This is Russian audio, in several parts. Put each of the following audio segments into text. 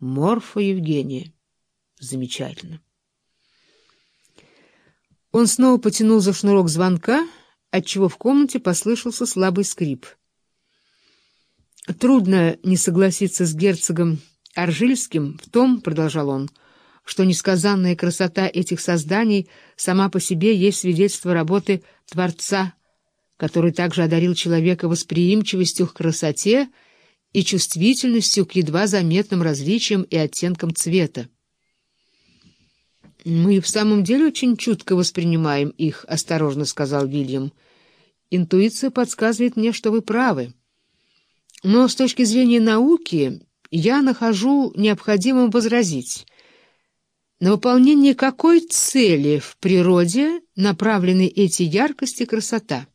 Морфа Евгения. Замечательно. Он снова потянул за шнурок звонка, отчего в комнате послышался слабый скрип. Трудно не согласиться с герцогом Аржильским в том, — продолжал он, — что несказанная красота этих созданий сама по себе есть свидетельство работы Творца, который также одарил человека восприимчивостью к красоте и чувствительностью к едва заметным различиям и оттенкам цвета. «Мы в самом деле очень чутко воспринимаем их», — осторожно сказал Вильям. «Интуиция подсказывает мне, что вы правы. Но с точки зрения науки я нахожу необходимым возразить. На выполнение какой цели в природе направлены эти яркости красота?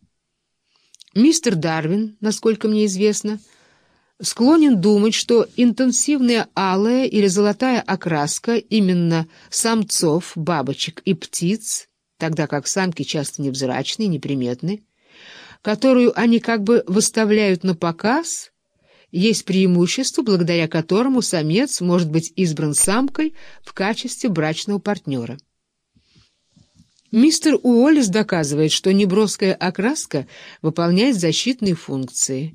Мистер Дарвин, насколько мне известно, склонен думать, что интенсивная алая или золотая окраска именно самцов, бабочек и птиц, тогда как самки часто невзрачны и неприметны, которую они как бы выставляют на показ — есть преимущество, благодаря которому самец может быть избран самкой в качестве брачного партнера. Мистер Уоллес доказывает, что неброская окраска выполняет защитные функции,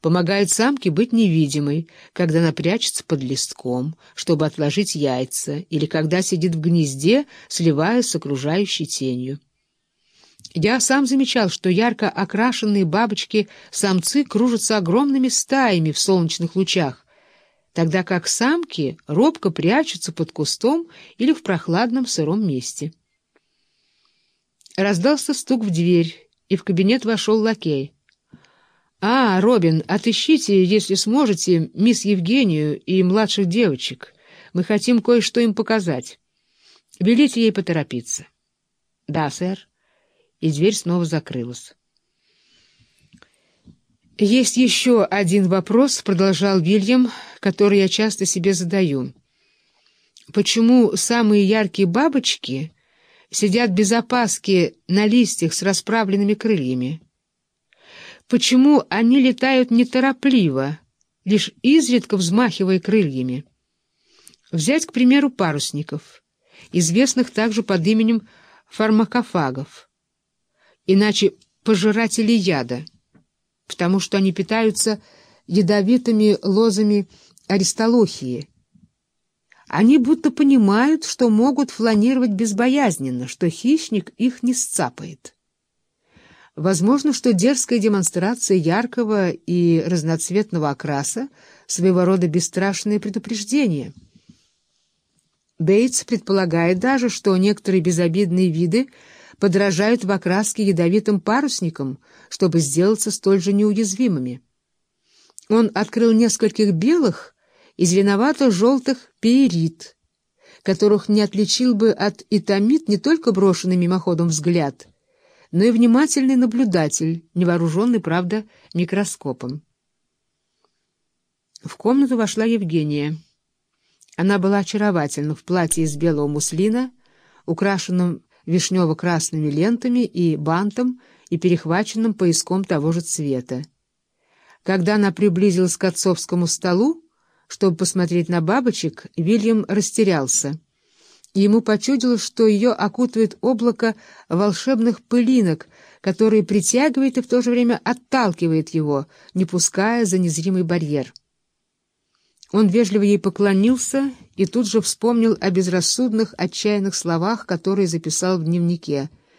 помогает самке быть невидимой, когда она прячется под листком, чтобы отложить яйца, или когда сидит в гнезде, сливаясь с окружающей тенью. Я сам замечал, что ярко окрашенные бабочки-самцы кружатся огромными стаями в солнечных лучах, тогда как самки робко прячутся под кустом или в прохладном сыром месте. Раздался стук в дверь, и в кабинет вошел лакей. «А, Робин, отыщите, если сможете, мисс Евгению и младших девочек. Мы хотим кое-что им показать. Велите ей поторопиться». «Да, сэр» и дверь снова закрылась. «Есть еще один вопрос», — продолжал Вильям, — «который я часто себе задаю. Почему самые яркие бабочки сидят без опаски на листьях с расправленными крыльями? Почему они летают неторопливо, лишь изредка взмахивая крыльями? Взять, к примеру, парусников, известных также под именем фармакофагов иначе пожиратели яда, потому что они питаются ядовитыми лозами аристолохии. Они будто понимают, что могут фланировать безбоязненно, что хищник их не сцапает. Возможно, что дерзкая демонстрация яркого и разноцветного окраса — своего рода бесстрашное предупреждение. Бейтс предполагает даже, что некоторые безобидные виды — подражают в окраске ядовитым парусникам, чтобы сделаться столь же неуязвимыми. Он открыл нескольких белых и зеленовато-желтых перит, которых не отличил бы от итамит не только брошенный мимоходом взгляд, но и внимательный наблюдатель, невооруженный, правда, микроскопом. В комнату вошла Евгения. Она была очаровательна в платье из белого муслина, украшенном вишнево-красными лентами и бантом и перехваченным пояском того же цвета. Когда она приблизилась к отцовскому столу, чтобы посмотреть на бабочек, Вильям растерялся. Ему почудилось, что ее окутывает облако волшебных пылинок, которые притягивает и в то же время отталкивает его, не пуская за незримый барьер. Он вежливо ей поклонился и тут же вспомнил о безрассудных, отчаянных словах, которые записал в дневнике —